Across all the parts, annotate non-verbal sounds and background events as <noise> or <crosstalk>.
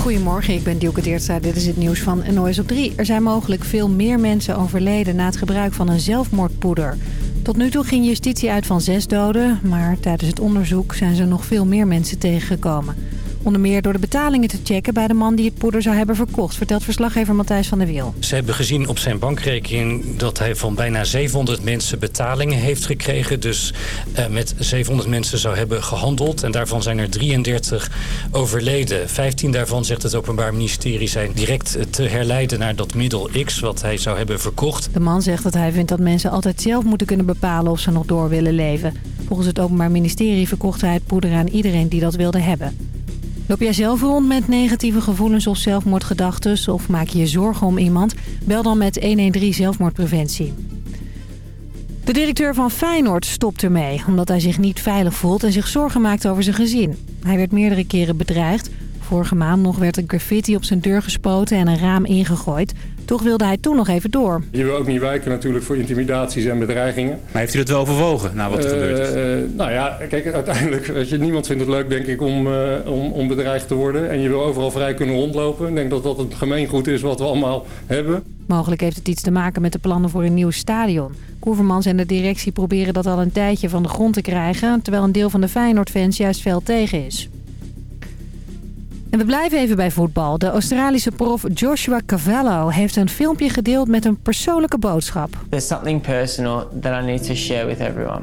Goedemorgen, ik ben Dielke Teertstra. Dit is het nieuws van NOS op 3. Er zijn mogelijk veel meer mensen overleden na het gebruik van een zelfmoordpoeder. Tot nu toe ging justitie uit van zes doden, maar tijdens het onderzoek zijn er nog veel meer mensen tegengekomen. Onder meer door de betalingen te checken bij de man die het poeder zou hebben verkocht... vertelt verslaggever Matthijs van der Wiel. Ze hebben gezien op zijn bankrekening dat hij van bijna 700 mensen betalingen heeft gekregen. Dus eh, met 700 mensen zou hebben gehandeld. En daarvan zijn er 33 overleden. 15 daarvan, zegt het Openbaar Ministerie, zijn direct te herleiden naar dat middel X... wat hij zou hebben verkocht. De man zegt dat hij vindt dat mensen altijd zelf moeten kunnen bepalen of ze nog door willen leven. Volgens het Openbaar Ministerie verkocht hij het poeder aan iedereen die dat wilde hebben. Loop jij zelf rond met negatieve gevoelens of zelfmoordgedachten... of maak je je zorgen om iemand? Bel dan met 113 zelfmoordpreventie. De directeur van Feyenoord stopt ermee... omdat hij zich niet veilig voelt en zich zorgen maakt over zijn gezin. Hij werd meerdere keren bedreigd. Vorige maand nog werd een graffiti op zijn deur gespoten en een raam ingegooid. Toch wilde hij toen nog even door. Je wil ook niet wijken natuurlijk voor intimidaties en bedreigingen. Maar heeft u dat wel overwogen, na wat er gebeurd is? Uh, nou ja, kijk, uiteindelijk, weet je, niemand vindt het leuk denk ik om, uh, om, om bedreigd te worden. En je wil overal vrij kunnen rondlopen. Ik denk dat dat het gemeengoed is wat we allemaal hebben. Mogelijk heeft het iets te maken met de plannen voor een nieuw stadion. Koevermans en de directie proberen dat al een tijdje van de grond te krijgen... terwijl een deel van de Feyenoord-fans juist fel tegen is. En we blijven even bij voetbal. De Australische prof Joshua Cavallo heeft een filmpje gedeeld met een persoonlijke boodschap. There's something personal that I need to share with everyone.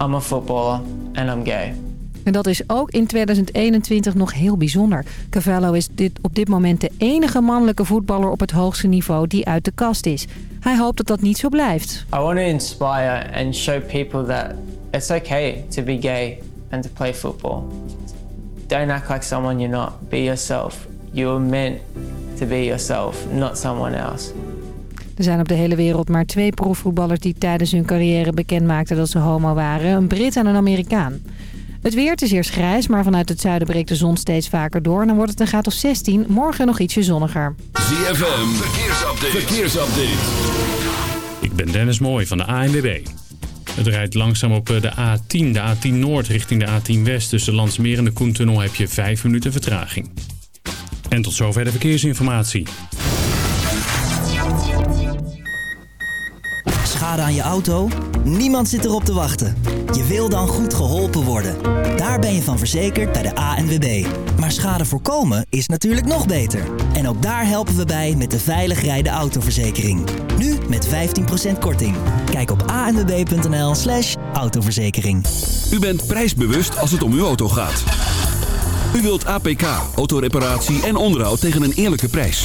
I'm a footballer and I'm gay. En dat is ook in 2021 nog heel bijzonder. Cavallo is dit, op dit moment de enige mannelijke voetballer op het hoogste niveau die uit de kast is. Hij hoopt dat dat niet zo blijft. I want to inspire and show people that it's okay to be gay and to play football. Don't act like someone you're not. Be yourself. You were meant to be yourself, not someone else. Er zijn op de hele wereld maar twee profvoetballers die tijdens hun carrière bekend maakten dat ze homo waren. Een Brit en een Amerikaan. Het weer het is eerst grijs, maar vanuit het zuiden breekt de zon steeds vaker door. En dan wordt het een graad of 16. Morgen nog ietsje zonniger. ZFM, verkeersupdate. verkeersupdate. Ik ben Dennis Mooij van de ANWB. Het rijdt langzaam op eh, de A10, de A10 Noord richting de A10 West. Tussen Landsmeer en de Koentunnel heb je 5 minuten vertraging. En tot zover de verkeersinformatie. Schade aan je auto? Niemand zit erop te wachten. Je wil dan goed geholpen worden. Daar ben je van verzekerd bij de ANWB. Maar schade voorkomen is natuurlijk nog beter. En ook daar helpen we bij met de veilig rijden autoverzekering. Nu met 15% korting. Kijk op anwb.nl slash autoverzekering. U bent prijsbewust als het om uw auto gaat. U wilt APK, autoreparatie en onderhoud tegen een eerlijke prijs.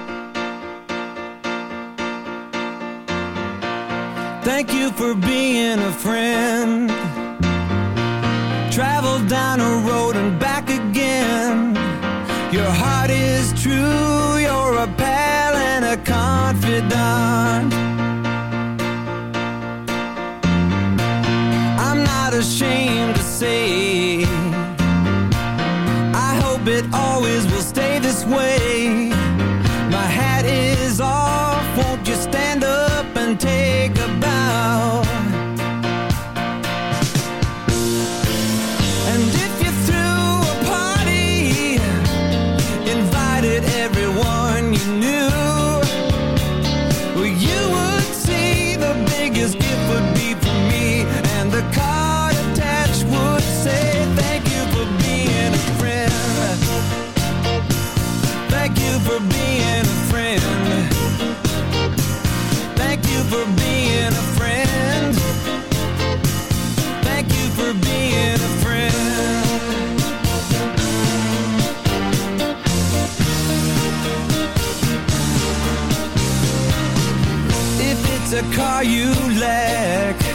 Thank you for being a friend. Travel down a road and back again. Your heart is true, you're a pal and a confidant. I'm not ashamed to say, I hope it always will stay this way. My hat is off, won't you stand up and take a bow? The car you lack.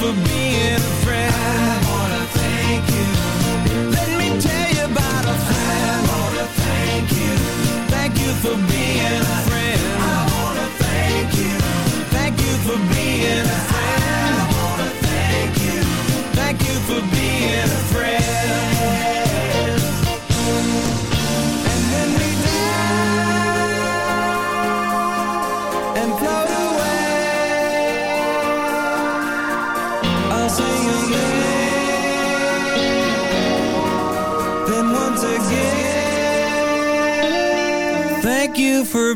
For being afraid, I wanna thank you. Let me tell you about a fact I wanna thank you. Thank you for being afraid. I wanna thank you. Thank you for being a friend. For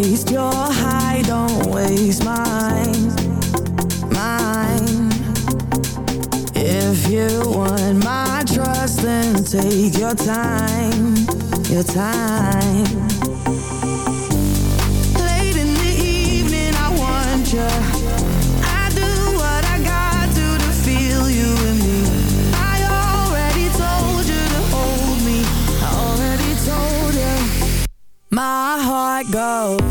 waste your high, don't waste mine, mine. If you want my trust, then take your time, your time. Late in the evening, I want you. my heart goes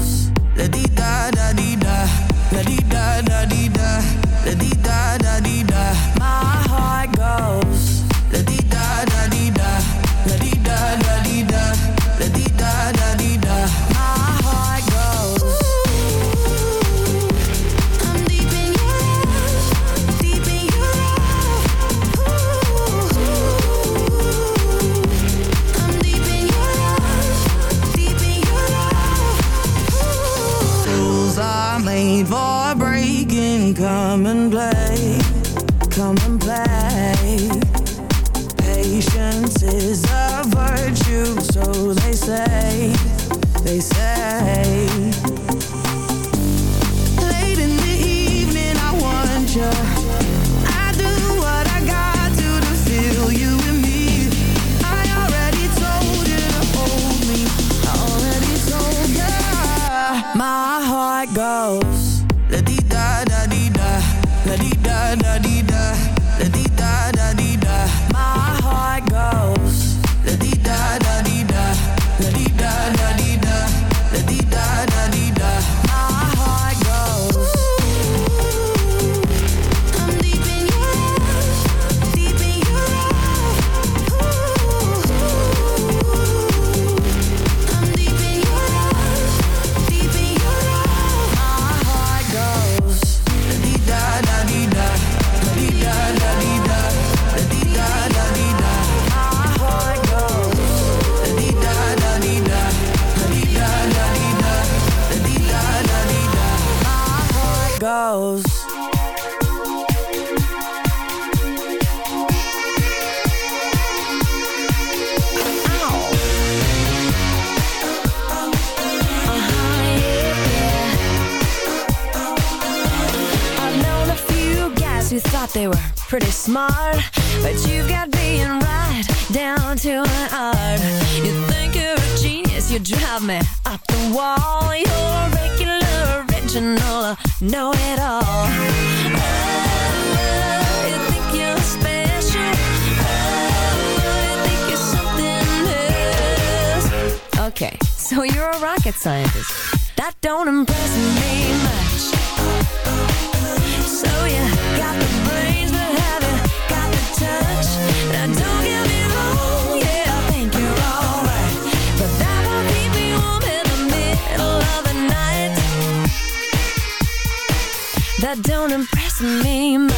don't impress me much.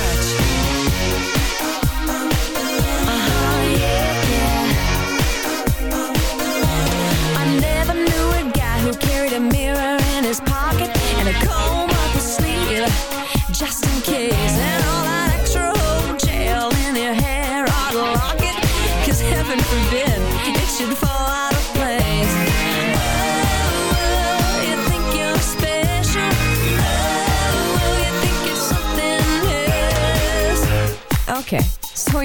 Uh-huh, carried a mirror in his pocket and a comb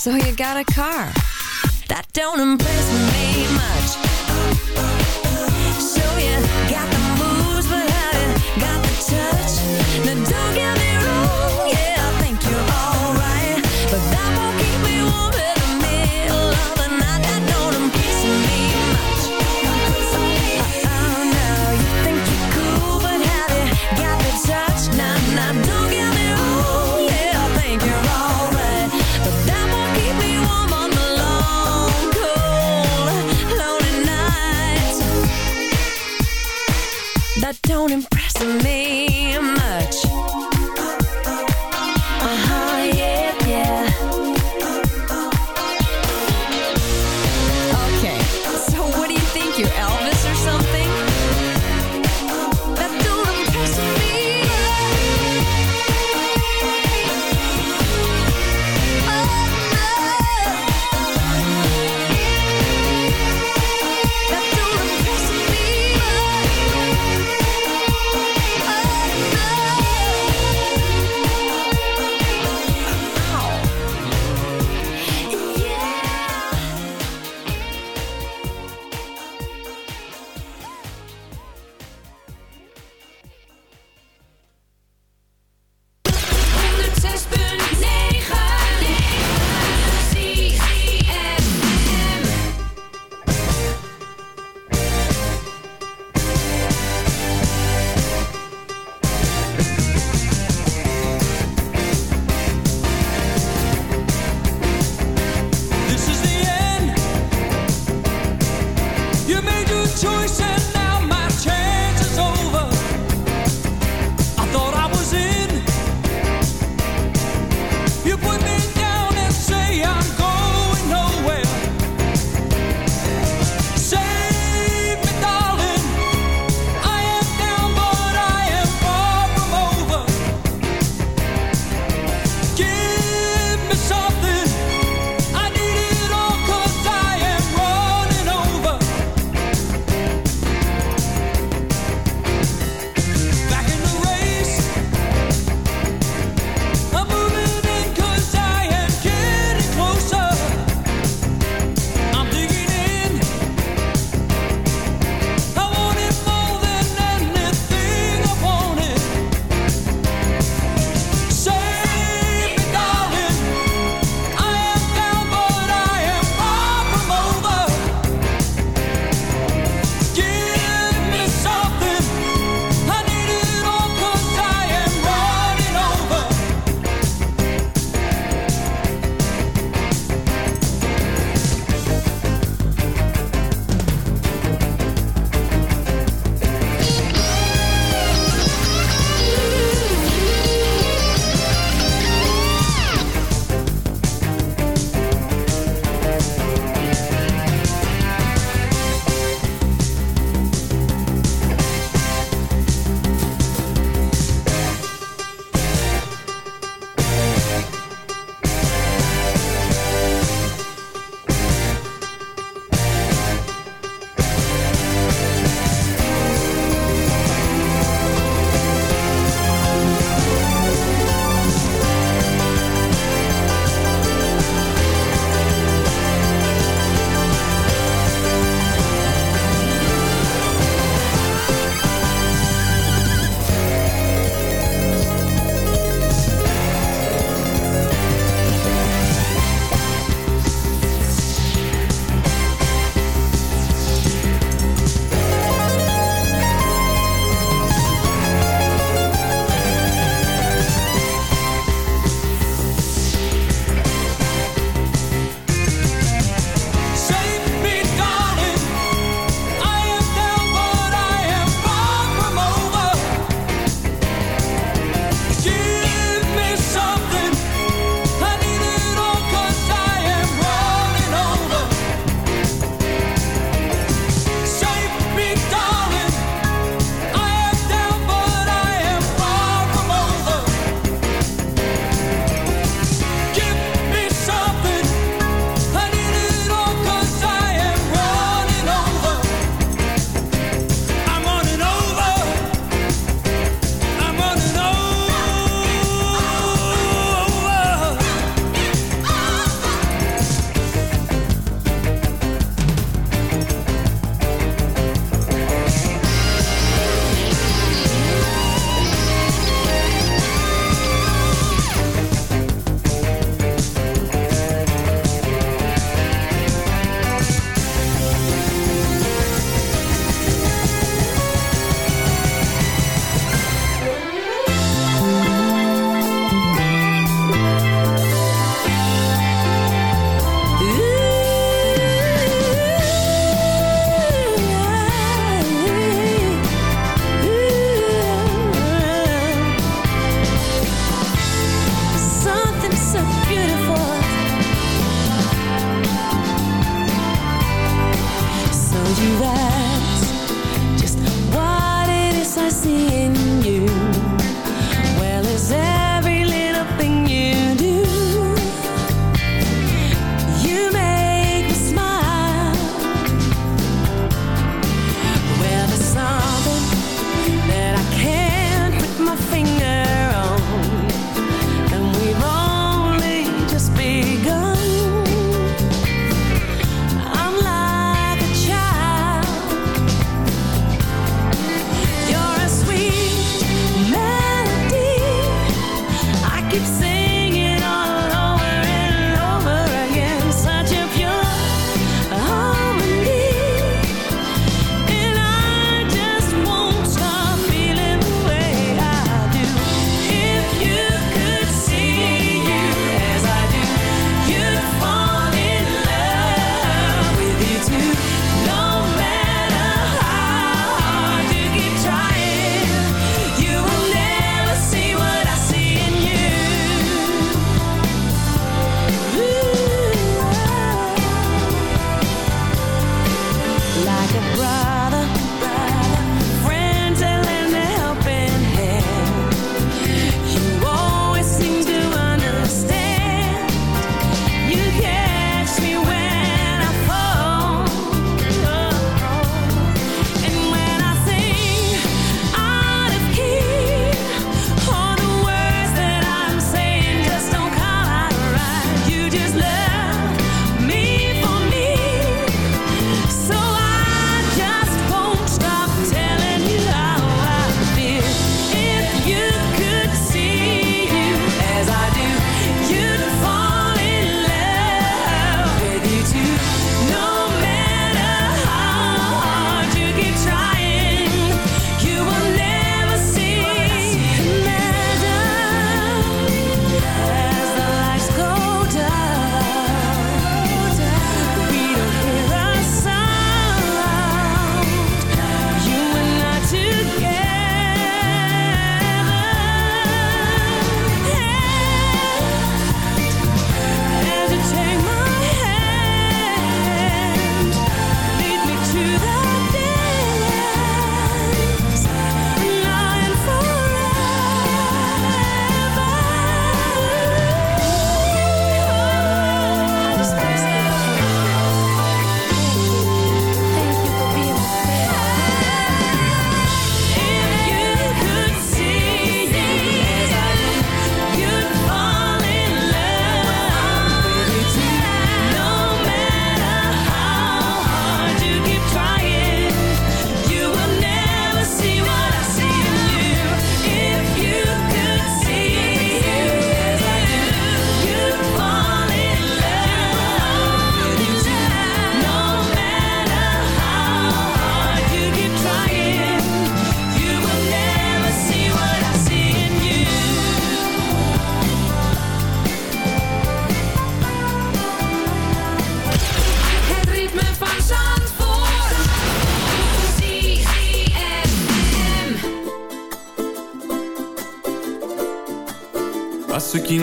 So you got a car that don't impress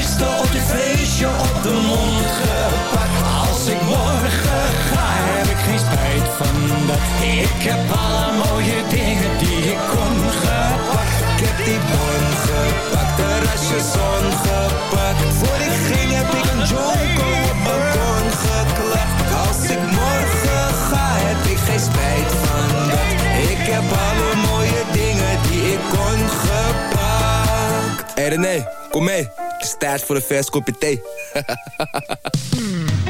mooiste op dit feestje op de mond gepakt. Als ik morgen ga, heb ik geen spijt van dat. Ik heb alle mooie dingen die ik kon gepakt. Ik heb die bon gepakt, terrasje zon gepakt. Voor ik ging heb ik een jonko op balkon geklapt. Als ik morgen ga, heb ik geen spijt van. Ik heb alle mooie dingen die ik kon gepakt. Hey René, kom mee Het is tijd voor een vers <laughs>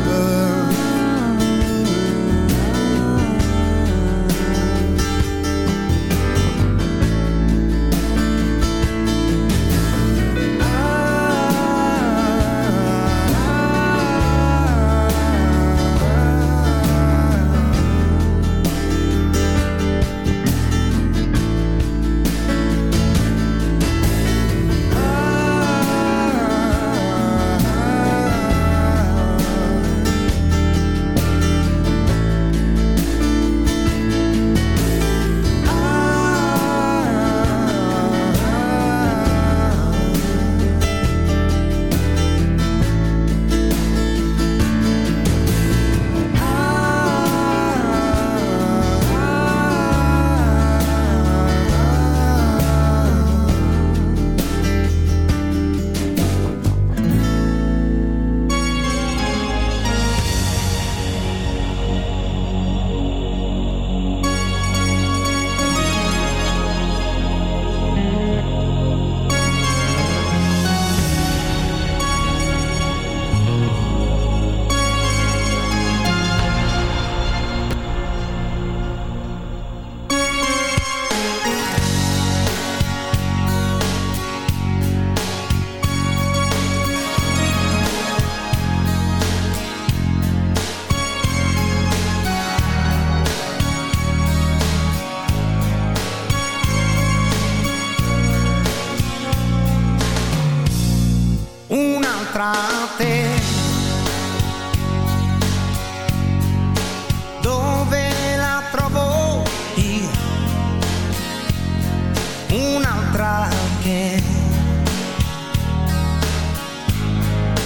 saldrá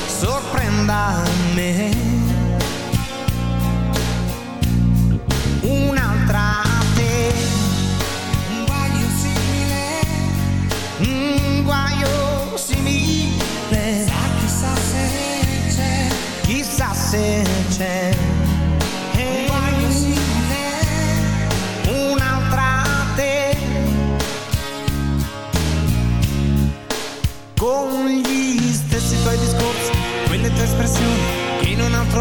sorprendame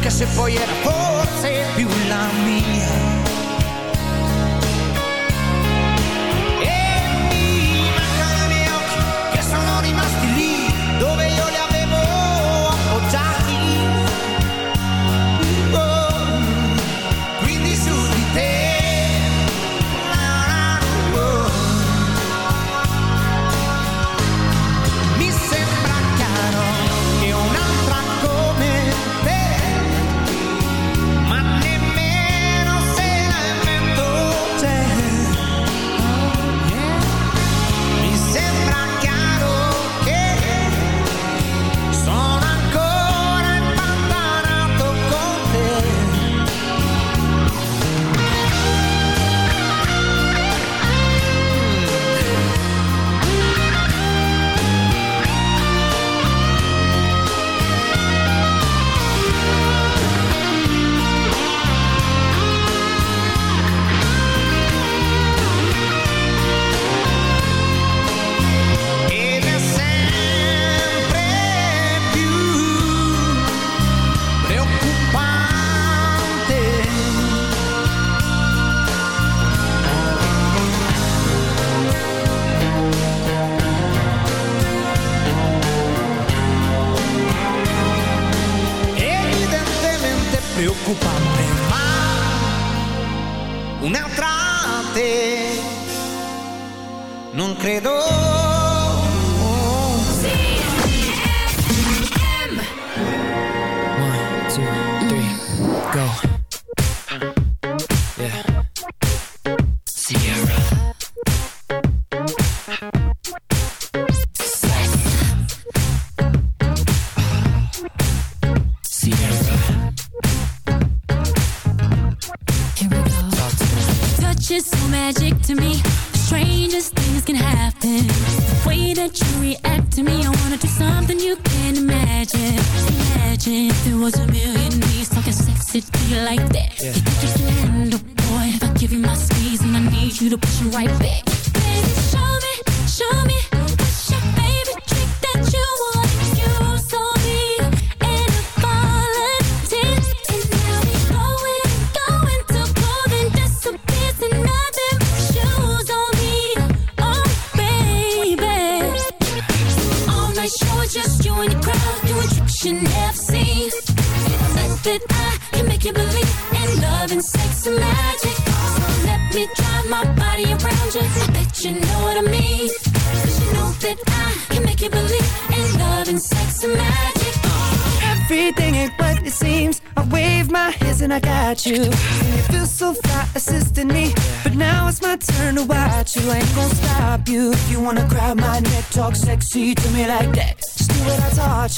che se poi era forse più la mia.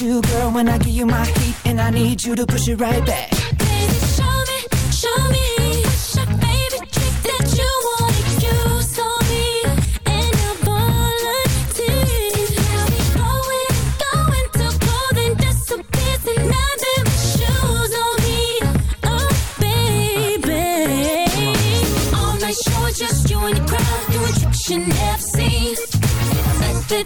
You, girl. When I give you my heat, and I need you to push it right back.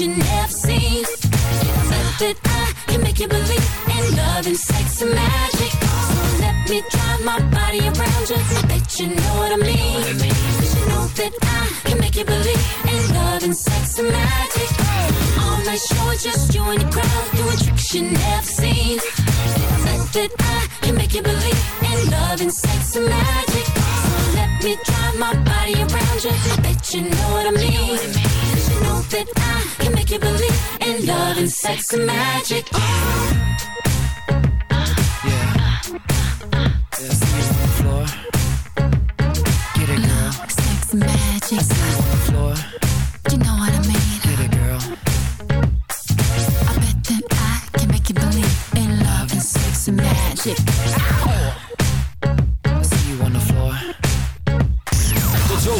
You never seen. Bet that I can make you believe in love and sex and magic. So let me drive my body around you. I bet you know what I mean. Cause you know that I can make you believe in love and sex and magic. All night show, just you and your crowd doing tricks you never seen. Bet that I can make you believe in love and sex and magic. Me drive my body around you. I bet you know what I mean. Cause you know that I can make you believe in love and sex and magic. Uh. Yeah. Get it, girl. Sex and magic. on the floor. You know what I mean. Get it, girl. I bet that I can make you believe in love and sex and magic.